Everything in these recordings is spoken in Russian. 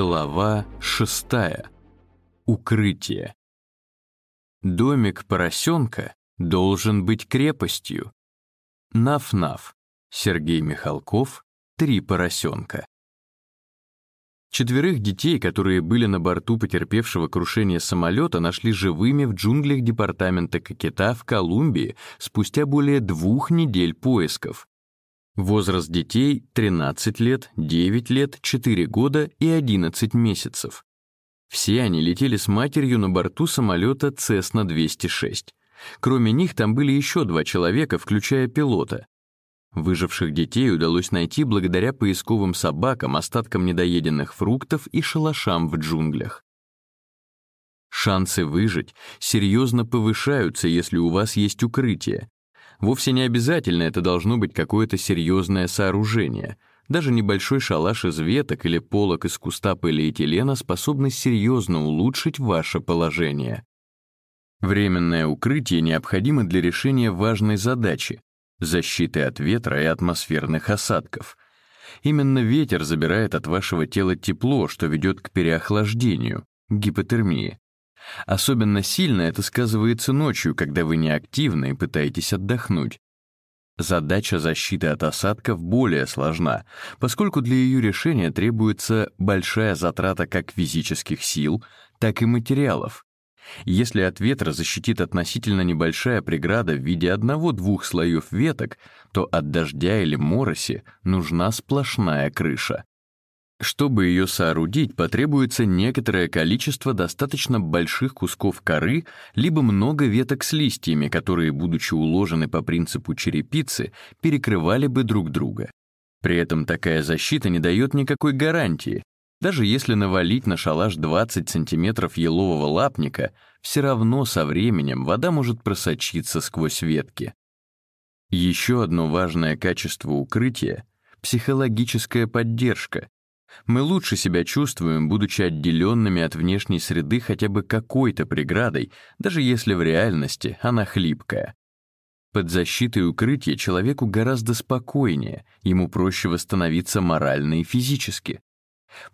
Глава шестая. Укрытие. Домик поросенка должен быть крепостью. Наф-наф. Сергей Михалков. Три поросенка. Четверых детей, которые были на борту потерпевшего крушение самолета, нашли живыми в джунглях департамента Кокета в Колумбии спустя более двух недель поисков. Возраст детей — 13 лет, 9 лет, 4 года и 11 месяцев. Все они летели с матерью на борту самолета Cessna-206. Кроме них там были еще два человека, включая пилота. Выживших детей удалось найти благодаря поисковым собакам, остаткам недоеденных фруктов и шалашам в джунглях. Шансы выжить серьезно повышаются, если у вас есть укрытие. Вовсе не обязательно это должно быть какое-то серьезное сооружение. Даже небольшой шалаш из веток или полок из куста полиэтилена способны серьезно улучшить ваше положение. Временное укрытие необходимо для решения важной задачи — защиты от ветра и атмосферных осадков. Именно ветер забирает от вашего тела тепло, что ведет к переохлаждению, гипотермии. Особенно сильно это сказывается ночью, когда вы неактивны и пытаетесь отдохнуть. Задача защиты от осадков более сложна, поскольку для ее решения требуется большая затрата как физических сил, так и материалов. Если от ветра защитит относительно небольшая преграда в виде одного-двух слоев веток, то от дождя или мороси нужна сплошная крыша. Чтобы ее соорудить, потребуется некоторое количество достаточно больших кусков коры, либо много веток с листьями, которые, будучи уложены по принципу черепицы, перекрывали бы друг друга. При этом такая защита не дает никакой гарантии. Даже если навалить на шалаш 20 сантиметров елового лапника, все равно со временем вода может просочиться сквозь ветки. Еще одно важное качество укрытия — психологическая поддержка, мы лучше себя чувствуем, будучи отделенными от внешней среды хотя бы какой-то преградой, даже если в реальности она хлипкая. Под защитой укрытия человеку гораздо спокойнее, ему проще восстановиться морально и физически.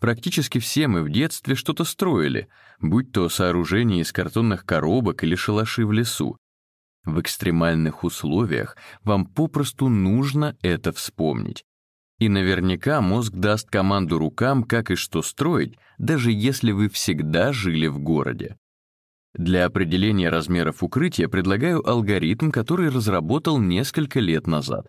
Практически все мы в детстве что-то строили, будь то сооружение из картонных коробок или шалаши в лесу. В экстремальных условиях вам попросту нужно это вспомнить. И наверняка мозг даст команду рукам, как и что строить, даже если вы всегда жили в городе. Для определения размеров укрытия предлагаю алгоритм, который разработал несколько лет назад.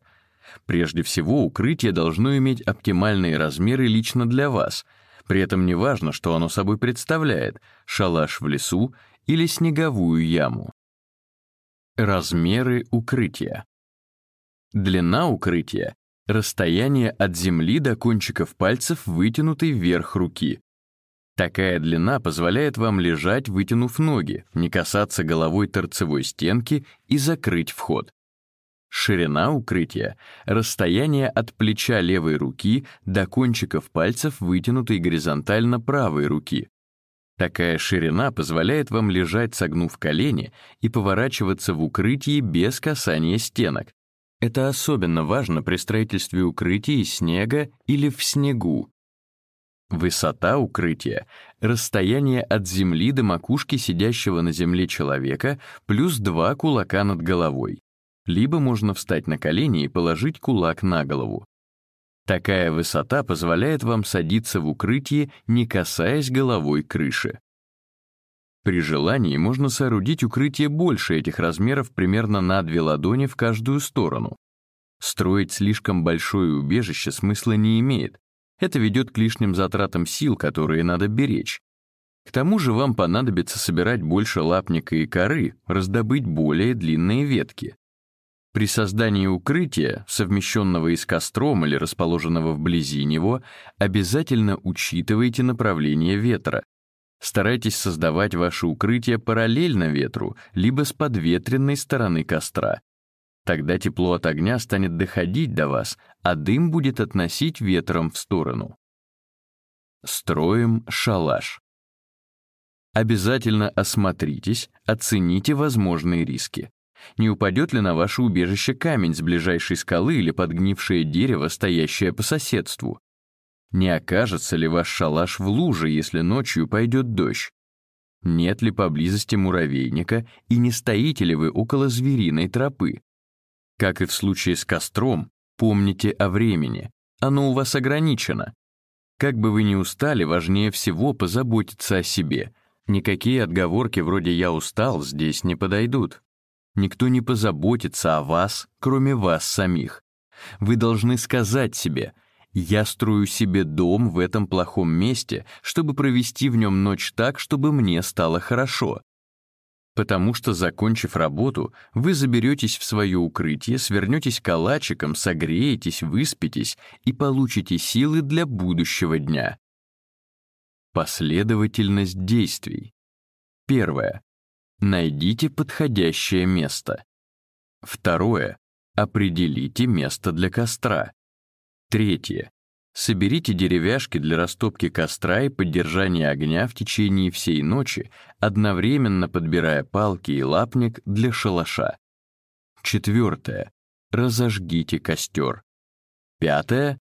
Прежде всего, укрытие должно иметь оптимальные размеры лично для вас. При этом не важно, что оно собой представляет — шалаш в лесу или снеговую яму. Размеры укрытия. Длина укрытия Расстояние от земли до кончиков пальцев, вытянутой вверх руки. Такая длина позволяет вам лежать, вытянув ноги, не касаться головой торцевой стенки и закрыть вход. Ширина укрытия — расстояние от плеча левой руки до кончиков пальцев, вытянутой горизонтально правой руки. Такая ширина позволяет вам лежать, согнув колени, и поворачиваться в укрытии без касания стенок, это особенно важно при строительстве укрытий из снега или в снегу. Высота укрытия — расстояние от земли до макушки сидящего на земле человека плюс два кулака над головой. Либо можно встать на колени и положить кулак на голову. Такая высота позволяет вам садиться в укрытие, не касаясь головой крыши. При желании можно соорудить укрытие больше этих размеров примерно на две ладони в каждую сторону. Строить слишком большое убежище смысла не имеет. Это ведет к лишним затратам сил, которые надо беречь. К тому же вам понадобится собирать больше лапника и коры, раздобыть более длинные ветки. При создании укрытия, совмещенного и с костром или расположенного вблизи него, обязательно учитывайте направление ветра, Старайтесь создавать ваше укрытие параллельно ветру, либо с подветренной стороны костра. Тогда тепло от огня станет доходить до вас, а дым будет относить ветром в сторону. Строим шалаш. Обязательно осмотритесь, оцените возможные риски. Не упадет ли на ваше убежище камень с ближайшей скалы или подгнившее дерево, стоящее по соседству? Не окажется ли ваш шалаш в луже, если ночью пойдет дождь? Нет ли поблизости муравейника и не стоите ли вы около звериной тропы? Как и в случае с костром, помните о времени. Оно у вас ограничено. Как бы вы ни устали, важнее всего позаботиться о себе. Никакие отговорки вроде «я устал» здесь не подойдут. Никто не позаботится о вас, кроме вас самих. Вы должны сказать себе — я строю себе дом в этом плохом месте, чтобы провести в нем ночь так, чтобы мне стало хорошо. Потому что, закончив работу, вы заберетесь в свое укрытие, свернетесь калачиком, согреетесь, выспитесь и получите силы для будущего дня. Последовательность действий. Первое. Найдите подходящее место. Второе. Определите место для костра. Третье. Соберите деревяшки для растопки костра и поддержания огня в течение всей ночи, одновременно подбирая палки и лапник для шалаша. Четвертое. Разожгите костер. Пятое.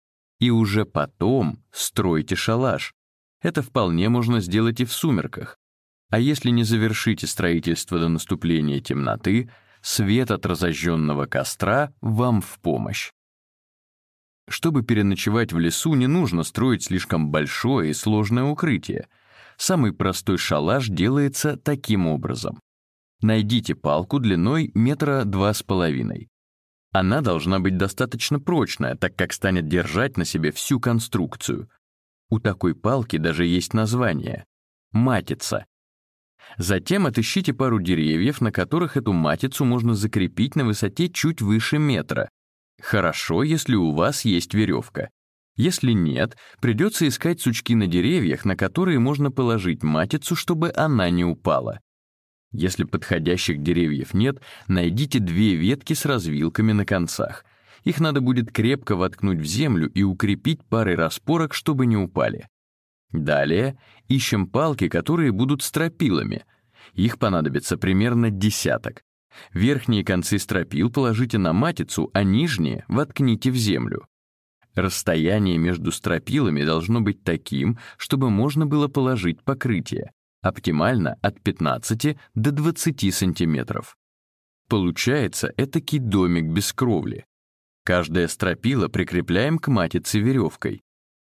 И уже потом стройте шалаш. Это вполне можно сделать и в сумерках. А если не завершите строительство до наступления темноты, свет от разожженного костра вам в помощь. Чтобы переночевать в лесу, не нужно строить слишком большое и сложное укрытие. Самый простой шалаш делается таким образом. Найдите палку длиной метра два с половиной. Она должна быть достаточно прочная, так как станет держать на себе всю конструкцию. У такой палки даже есть название — матица. Затем отыщите пару деревьев, на которых эту матицу можно закрепить на высоте чуть выше метра, Хорошо, если у вас есть веревка. Если нет, придется искать сучки на деревьях, на которые можно положить матицу, чтобы она не упала. Если подходящих деревьев нет, найдите две ветки с развилками на концах. Их надо будет крепко воткнуть в землю и укрепить парой распорок, чтобы не упали. Далее ищем палки, которые будут стропилами. Их понадобится примерно десяток. Верхние концы стропил положите на матицу, а нижние воткните в землю. Расстояние между стропилами должно быть таким, чтобы можно было положить покрытие, оптимально от 15 до 20 сантиметров. Получается этакий домик без кровли. Каждое стропило прикрепляем к матице веревкой.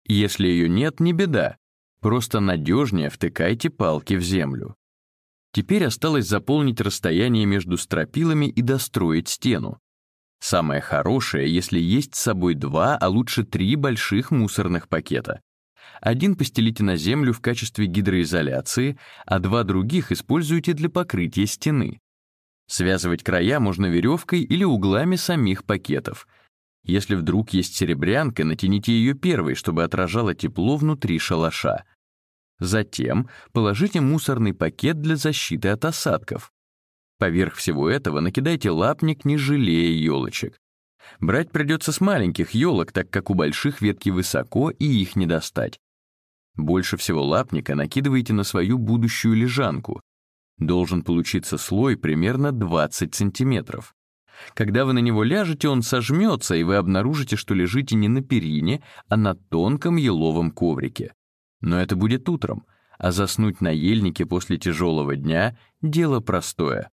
Если ее нет, не беда. Просто надежнее втыкайте палки в землю. Теперь осталось заполнить расстояние между стропилами и достроить стену. Самое хорошее, если есть с собой два, а лучше три больших мусорных пакета. Один постелите на землю в качестве гидроизоляции, а два других используйте для покрытия стены. Связывать края можно веревкой или углами самих пакетов. Если вдруг есть серебрянка, натяните ее первой, чтобы отражало тепло внутри шалаша. Затем положите мусорный пакет для защиты от осадков. Поверх всего этого накидайте лапник, не жалея елочек. Брать придется с маленьких елок, так как у больших ветки высоко и их не достать. Больше всего лапника накидывайте на свою будущую лежанку. Должен получиться слой примерно 20 сантиметров. Когда вы на него ляжете, он сожмется, и вы обнаружите, что лежите не на перине, а на тонком еловом коврике. Но это будет утром, а заснуть на ельнике после тяжелого дня — дело простое.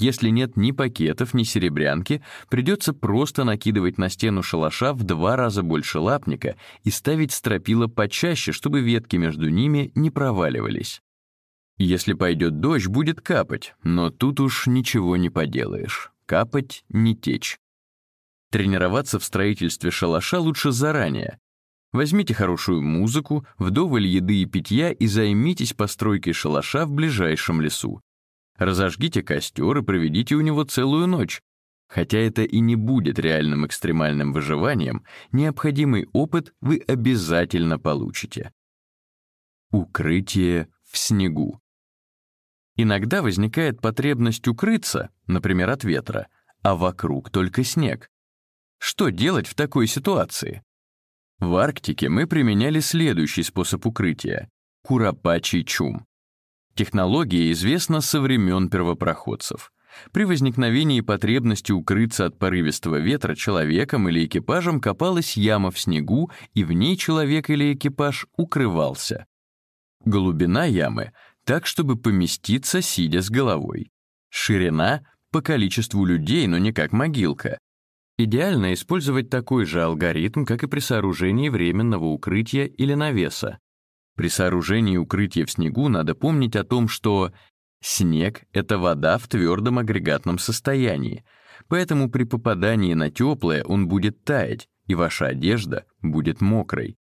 Если нет ни пакетов, ни серебрянки, придется просто накидывать на стену шалаша в два раза больше лапника и ставить стропила почаще, чтобы ветки между ними не проваливались. Если пойдет дождь, будет капать, но тут уж ничего не поделаешь. Капать — не течь. Тренироваться в строительстве шалаша лучше заранее, Возьмите хорошую музыку, вдоволь еды и питья и займитесь постройкой шалаша в ближайшем лесу. Разожгите костер и проведите у него целую ночь. Хотя это и не будет реальным экстремальным выживанием, необходимый опыт вы обязательно получите. Укрытие в снегу. Иногда возникает потребность укрыться, например, от ветра, а вокруг только снег. Что делать в такой ситуации? В Арктике мы применяли следующий способ укрытия — куропачий чум. Технология известна со времен первопроходцев. При возникновении потребности укрыться от порывистого ветра человеком или экипажем копалась яма в снегу, и в ней человек или экипаж укрывался. Глубина ямы — так, чтобы поместиться, сидя с головой. Ширина — по количеству людей, но не как могилка. Идеально использовать такой же алгоритм, как и при сооружении временного укрытия или навеса. При сооружении укрытия в снегу надо помнить о том, что снег — это вода в твердом агрегатном состоянии, поэтому при попадании на теплое он будет таять, и ваша одежда будет мокрой.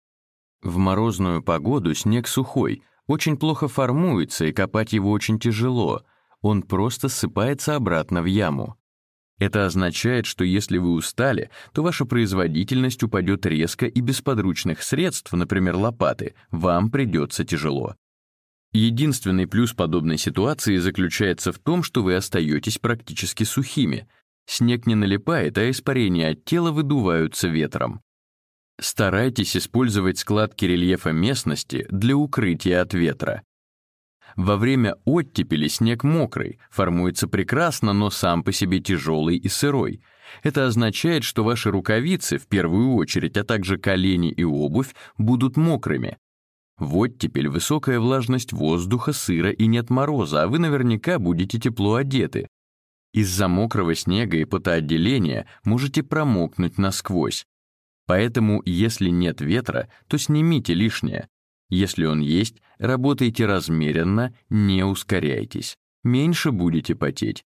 В морозную погоду снег сухой, очень плохо формуется, и копать его очень тяжело, он просто ссыпается обратно в яму. Это означает, что если вы устали, то ваша производительность упадет резко и без подручных средств, например, лопаты, вам придется тяжело. Единственный плюс подобной ситуации заключается в том, что вы остаетесь практически сухими. Снег не налипает, а испарения от тела выдуваются ветром. Старайтесь использовать складки рельефа местности для укрытия от ветра. Во время оттепели снег мокрый, формуется прекрасно, но сам по себе тяжелый и сырой. Это означает, что ваши рукавицы, в первую очередь, а также колени и обувь, будут мокрыми. В оттепель высокая влажность воздуха, сыра и нет мороза, а вы наверняка будете тепло одеты. Из-за мокрого снега и потоотделения можете промокнуть насквозь. Поэтому, если нет ветра, то снимите лишнее. Если он есть, работайте размеренно, не ускоряйтесь. Меньше будете потеть.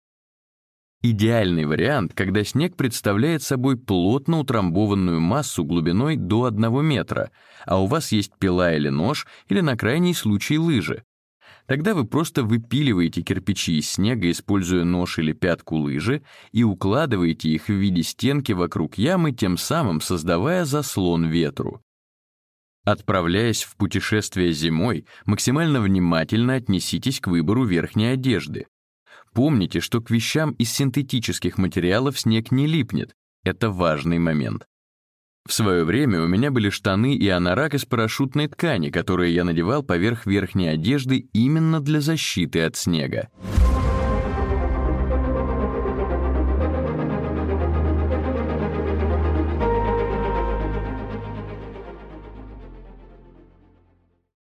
Идеальный вариант, когда снег представляет собой плотно утрамбованную массу глубиной до 1 метра, а у вас есть пила или нож, или на крайний случай лыжи. Тогда вы просто выпиливаете кирпичи из снега, используя нож или пятку лыжи, и укладываете их в виде стенки вокруг ямы, тем самым создавая заслон ветру. Отправляясь в путешествие зимой, максимально внимательно отнеситесь к выбору верхней одежды. Помните, что к вещам из синтетических материалов снег не липнет. Это важный момент. В свое время у меня были штаны и анорак из парашютной ткани, которые я надевал поверх верхней одежды именно для защиты от снега.